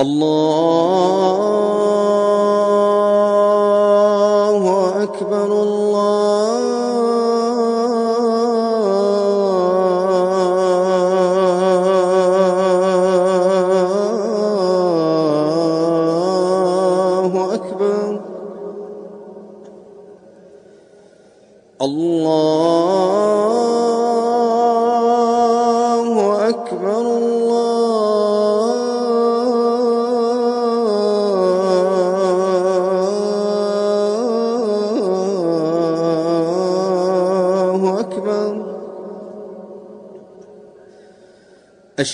الله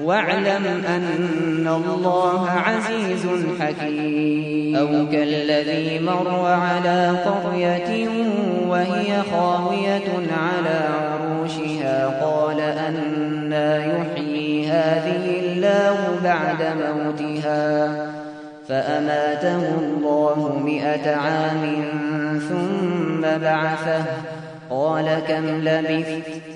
واعلم أن الله عزيز حكيم. أو كالذي مر على قرية وهي خاوية على عروشها قال أنا يحيي هذه الله بعد موتها. فأماته الله مئة عام ثم بعثه قال كم لبثت؟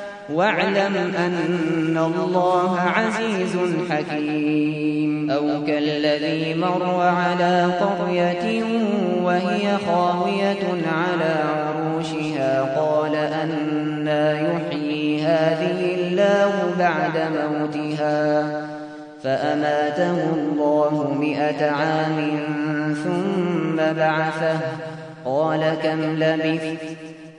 واعلم أن الله عزيز حكيم. أو كالذي مر على قرية وهي خاوية على عروشها قال أنا يحيي هذه الله بعد موتها. فأماته الله مئة عام ثم بعثه. قال كم لبثت؟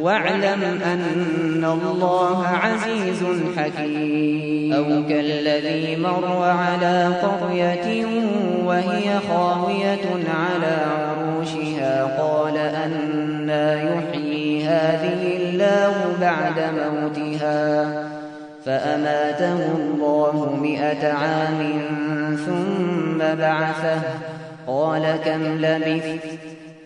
واعلم أن الله عزيز حكيم. أو كالذي مر على قرية وهي خاوية على عروشها قال أنا يحيي هذه الله بعد موتها. فأماته الله مئة عام ثم بعثه قال كم لبثت؟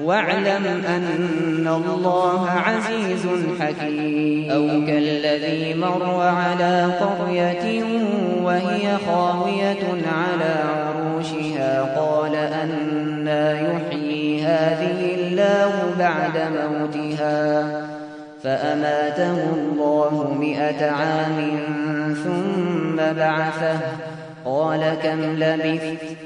واعلم أن الله عزيز حكيم. أو كالذي مر على قرية وهي خاوية على عروشها قال أنا يحيي هذه الله بعد موتها. فأماته الله مئة عام ثم بعثه قال كم لبثت؟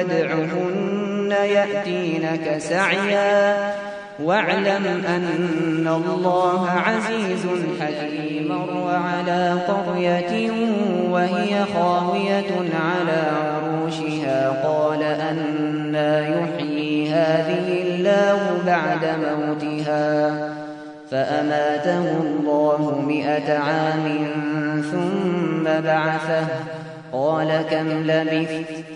ادعهن يأتينك سعيا. واعلم أن الله عزيز حكيم. وعلى قرية وهي خاوية على عروشها. قال أنا يحيي هذه الله بعد موتها. فأماته الله مئة عام ثم بعثه. قال كم لبثت؟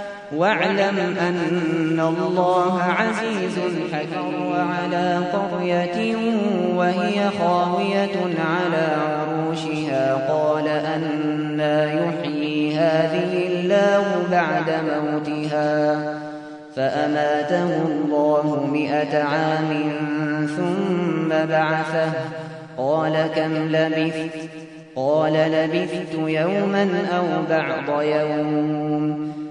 واعلم أن الله عزيز حكيم وعلى قرية وهي خاوية على عروشها. قال أنا يحيي هذه الله بعد موتها. فأماته الله مئة عام ثم بعثه. قال كم لبثت؟ قال لبثت يوما أو بعض يوم.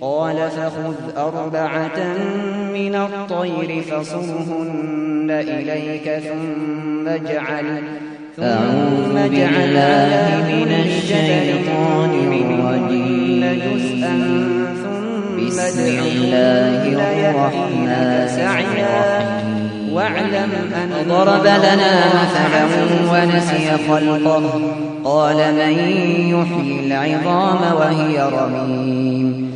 قال فخذ أربعة من الطير فصرهن إليك ثم اجعل ثم اجعل من الشيطان الرجيم. جزءا ثم بسم الله الرحمن سعيا. واعلم أن ضرب لنا مثلا ونسي خلقه. قال من يحيي العظام وهي رميم.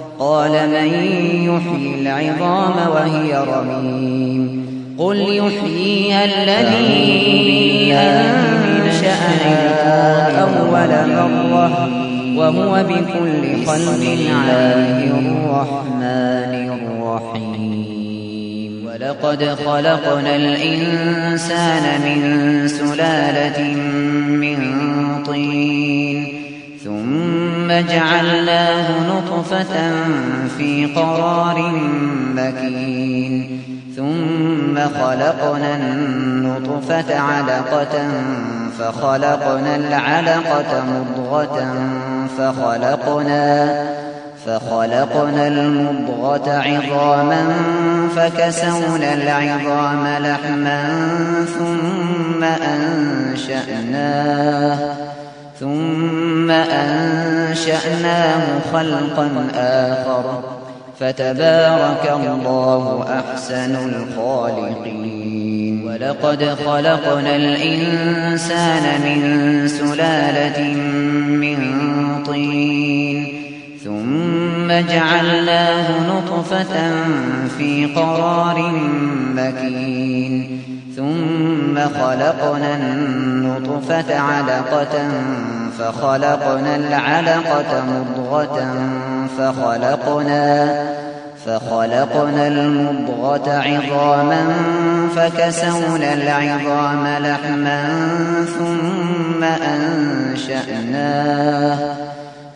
قال من يحيي العظام وهي رميم قل يحييها الذي أنشأها أول مرة وهو بكل خلق عليم الرحمن الرحيم. ولقد خلقنا الإنسان من سلالة من طين جعلناه نطفة في قرار مكين. ثم خلقنا النطفة علقة فخلقنا العلقة مضغة فخلقنا فخلقنا المضغة عظاما فكسونا العظام لحما ثم أنشأناه. ثم أنشأناه خلقا آخر. فتبارك الله أحسن الخالقين. ولقد خلقنا الإنسان من سلالة من طين. ثم جعلناه نطفة في قرار مكين. ثم خلقنا النطفة علقة فخلقنا العلقة مضغة فخلقنا فخلقنا المضغة عظاما فكسونا العظام لحما ثم أنشأناه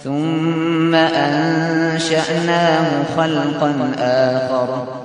ثم أنشأناه خلقا آخر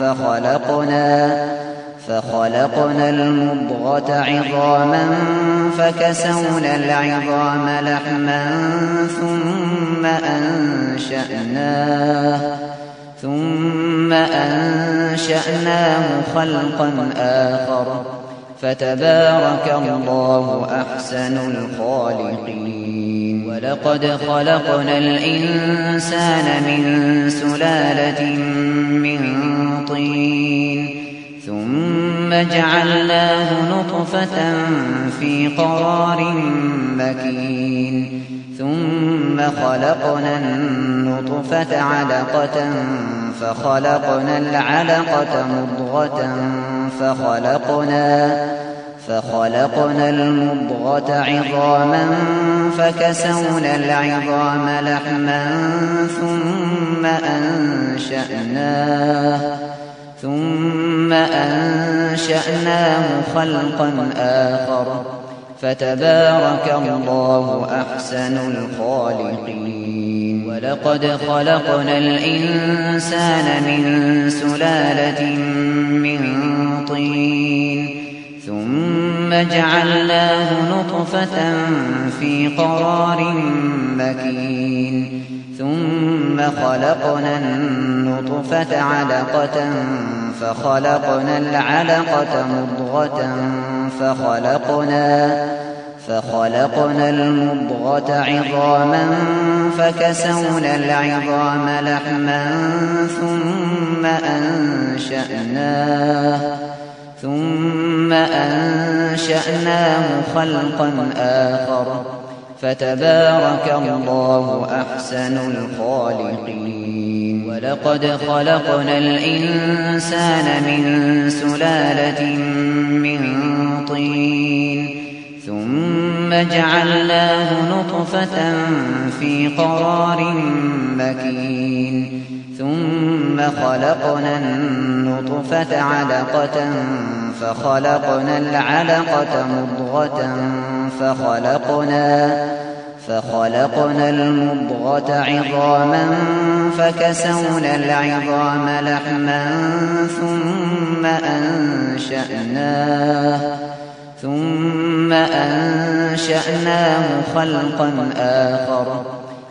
فخلقنا فخلقنا المضغة عظاما فكسونا العظام لحما ثم أنشأناه ثم أنشأناه خلقا آخر. فتبارك الله أحسن الخالقين. ولقد خلقنا الإنسان من سلالة من طين ثم جعلناه نطفة في قرار مكين. ثم خلقنا النطفة علقة فخلقنا العلقة مضغة فخلقنا فخلقنا المضغة عظاما فكسونا العظام لحما ثم أنشأناه. ثم أنشأناه خلقا آخر. فتبارك الله أحسن الخالقين. ولقد خلقنا الإنسان من سلالة من طين. ثم جعلناه نطفة في قرار مكين. ثم خلقنا النطفة علقة فخلقنا العلقة مضغة فخلقنا فخلقنا المضغة عظاما فكسونا العظام لحما ثم أنشأناه ثم أنشأناه خلقا آخر فتبارك الله أحسن الخالقين. ولقد خلقنا الإنسان من سلالة من طين ثم جعلناه نطفة في قرار مكين. ثم خلقنا النطفة علقة فخلقنا العلقة مضغة فخلقنا فخلقنا المضغة عظاما فكسونا العظام لحما ثم أنشأناه ثم أنشأناه خلقا آخر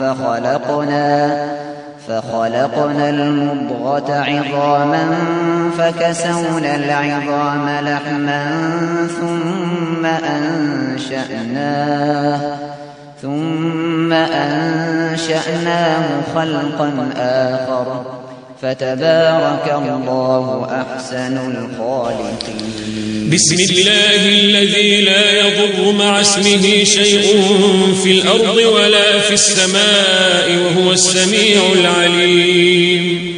فخلقنا فخلقنا المضغة عظاما فكسونا العظام لحما ثم أنشأناه ثم أنشأناه خلقا آخر. فتبارك الله أحسن الخالقين. بسم الله الذي لا يضر مع اسمه شيء في الأرض ولا في السماء وهو السميع العليم.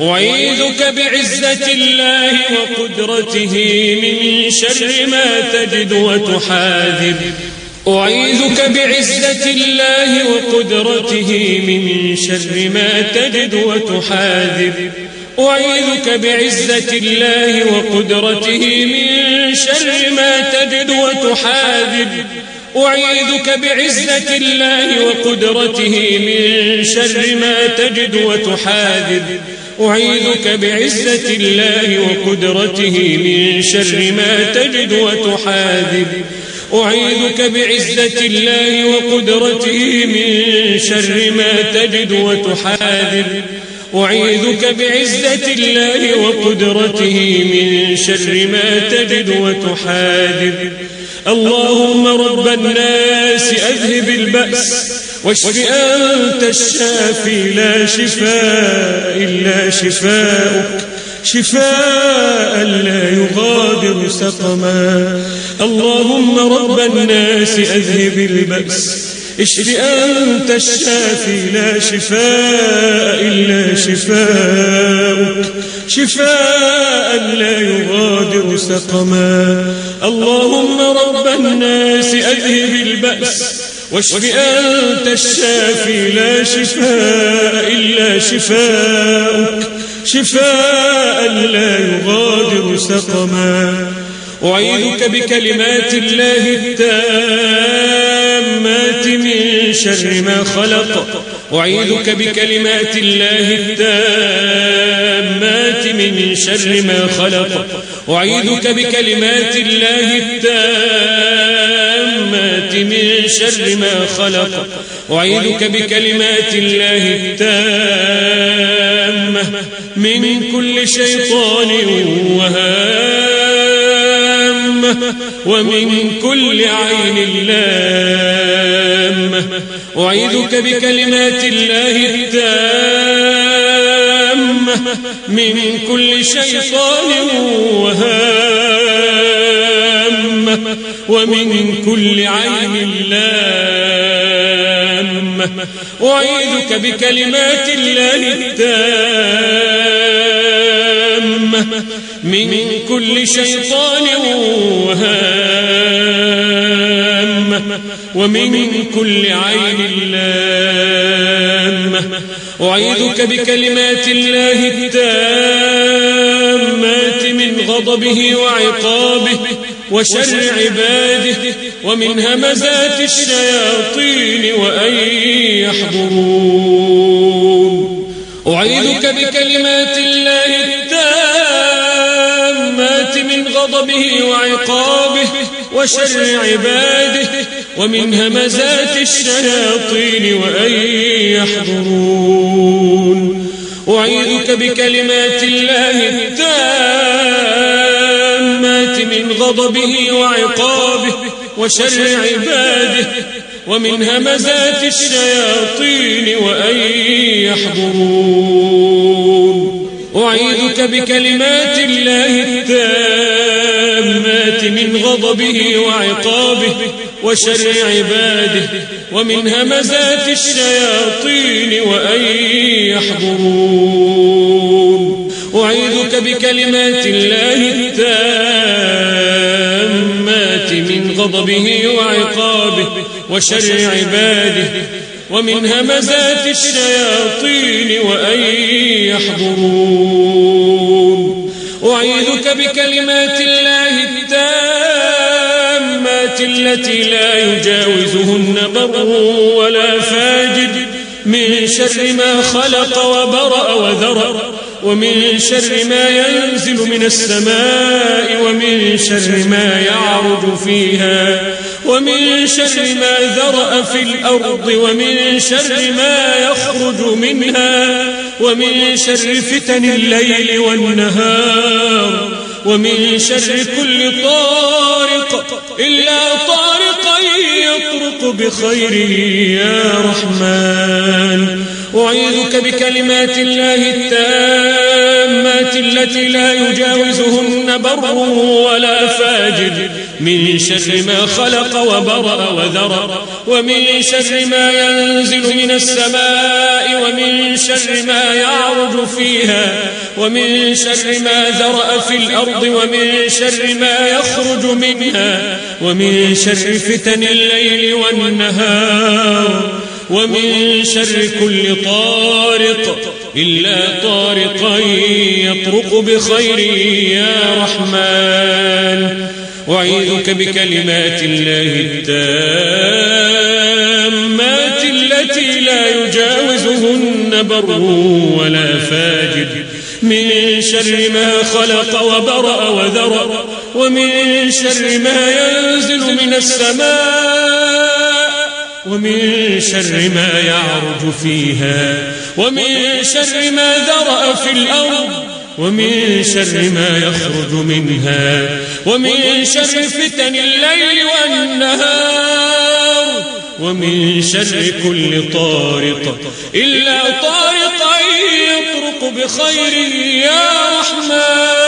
أعيذك بعزة الله وقدرته من شر ما تجد وتحاذر. أعيذك بعزة الله وقدرته من شر ما تجد وتحاذر. أعيذك بعزة الله وقدرته من شر ما تجد وتحاذر. أعيذك بعزة الله وقدرته من شر ما تجد وتحاذر. أعيذك بعزة الله وقدرته من شر ما تجد وتحاذر أعيذك بعزة الله وقدرته من شر ما تجد وتحاذر أعيذك بعزة الله وقدرته من شر ما تجد وتحاذر اللهم رب الناس أذهب البأس. واشف أنت الشافي لا شفاء إلا شفاؤك. شفاء لا يغادر سقما. اللهم رب الناس أذهب البأس. اشف أنت الشافي لا شفاء إلا شفاؤك. شفاء لا يغادر سقما. اللهم رب الناس أذهب البأس. واشف أنت الشافي لا شفاء إلا شفاؤك. شفاء لا يغادر سقما. أعيذك بكلمات الله التامات من شر ما خلق. أعيذك بكلمات الله التامات من شر ما خلق. أعيذك بكلمات الله التامات من شر ما خلق. أعيذك بكلمات الله التامة من كل شيطان ومن كل عين لامة أعيذك بكلمات الله التامة. من كل شيطان وهامة ومن كل عين لامة أعيذك بكلمات الله التامة. من كل شيطان وهامة ومن كل عين لامة أعيذك بكلمات الله التامات من غضبه وعقابه وشر عباده ومن همزات الشياطين وأن يحضرون. بكلمات الله غضبه وعقابه وشر عباده ومن همزات الشياطين وأن يحضرون. أعيذك بكلمات الله التامات من غضبه وعقابه وشر عباده ومن همزات الشياطين وأن يحضرون. أعيذك بكلمات الله التامات من غضبه وعقابه وشر عباده ومن همزات الشياطين وأن يحضرون. أعيذك بكلمات الله التامات من غضبه وعقابه وشر عباده ومن همزات الشياطين وأن يحضرون. أعيذك بكلمات الله التي لا يجاوزهن بر ولا فاجر. من شر ما خلق وبرأ وذرأ ومن شر ما ينزل من السماء ومن شر ما يعرج فيها. ومن شر ما ذرأ في الأرض ومن شر ما يخرج منها. ومن شر فتن الليل والنهار. ومن شر كل طارق إلا طارقا يطرق بخير يا رحمن. أعيذك بكلمات الله التامات التي لا يجاوزهن بر ولا فاجر. من شر ما خلق وبرأ وذرى ومن شر ما ينزل من السماء ومن شر ما يعرج فيها ومن شر ما ذرأ في الأرض ومن شر ما يخرج منها ومن شر فتن الليل والنهار. ومن شر كل طارق إلا طارقا يطرق بخير يا رحمن. أعيذك بكلمات الله التامات التي لا يجاوزهن بر ولا فاجر. من شر ما خلق وبرأ وذرأ ومن شر ما ينزل من السماء. ومن شر ما يعرج فيها ومن شر ما ذرأ في الأرض ومن شر ما يخرج منها ومن شر فتن الليل والنهار ومن شر كل طارق إلا طارقا يطرق بخير يا رحمن.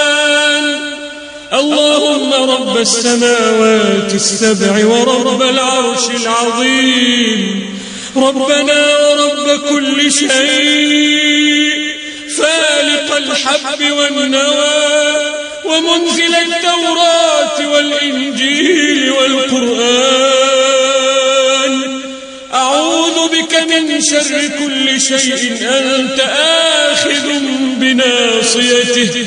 اللهم رب السماوات السبع ورب العرش العظيم. ربنا ورب كل شيء. فالق الحب والنوى ومنزل التوراة والإنجيل والقرآن. أعوذ بك من شر كل شيء. أنت آخذ بناصيته.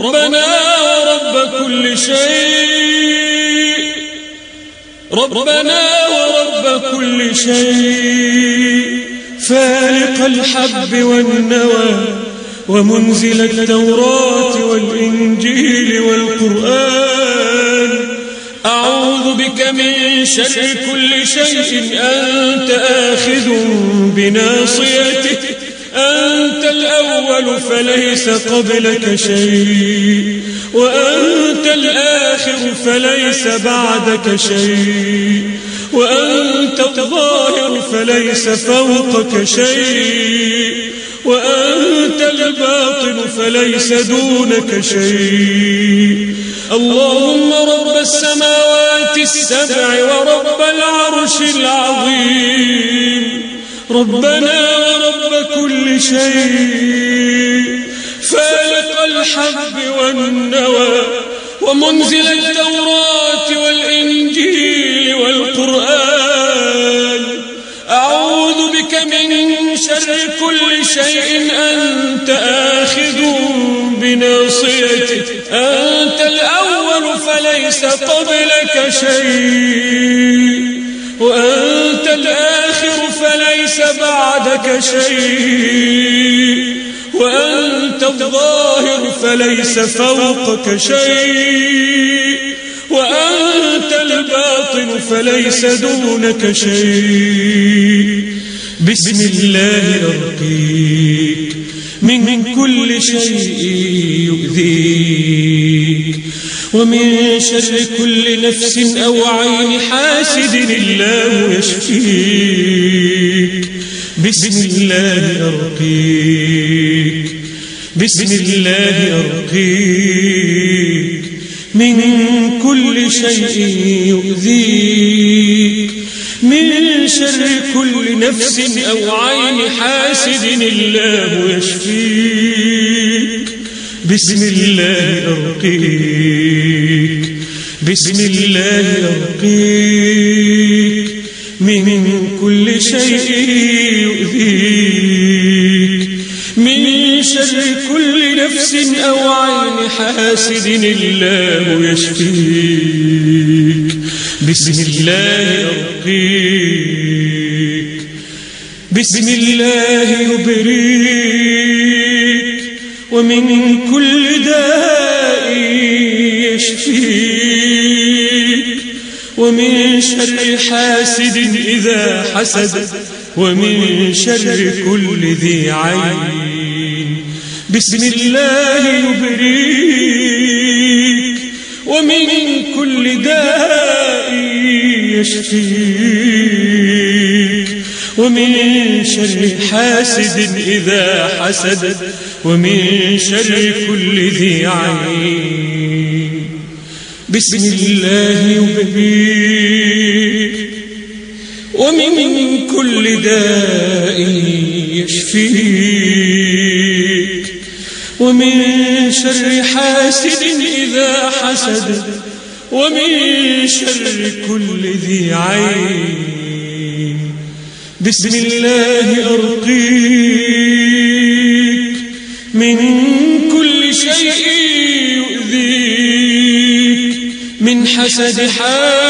ربنا ورب كل شيء. ربنا ورب كل شيء. فالق الحب والنوى ومنزل التوراة والإنجيل والقرآن. أعوذ بك من شر كل شيء. أنت آخذ بناصيته أنت الأول فليس قبلك شيء وأنت الآخر فليس بعدك شيء وأنت الظاهر فليس فوقك شيء وأنت الباطن فليس دونك شيء. اللهم رب السماوات السبع ورب العرش العظيم. ربنا ورب كل شيء. فالق الحب والنوى ومنزل التوراة والإنجيل والقرآن. أعوذ بك من شر كل شيء. أنت آخذ بناصيته أنت الأول فليس قبلك شيء. وأنت الآخر فليس بعدك شيء. وأنت الظاهر فليس فوقك شيء. وأنت الباطن فليس دونك شيء. بسم الله أرقيك من كل شيء يؤذيك. ومن شر كل نفس أو عين حاسد الله يشفيك. بسم الله أرقيك. بسم الله أرقيك. من كل شيء يؤذيك. من شر كل نفس أو عين حاسد الله يشفيك. بسم الله أرقيك. بسم الله أرقيك. من كل شيء يؤذيك. من شر كل نفس أو عين حاسد الله يشفيك. بسم الله أرقيك. بسم الله يبريك. ومن كل داء يشفيك. ومن شر حاسد إذا حسد. ومن شر كل ذي عين. بسم الله يبريك. ومن كل داء يشفيك. ومن شر حاسد إذا حسد ومن شر كل ذي عين. بسم الله يبريك ومن كل داء يشفيك. ومن شر حاسد إذا حسد ومن شر كل ذي عين. بسم الله أرقيك. من كل شيء يؤذيك. من حسد ومن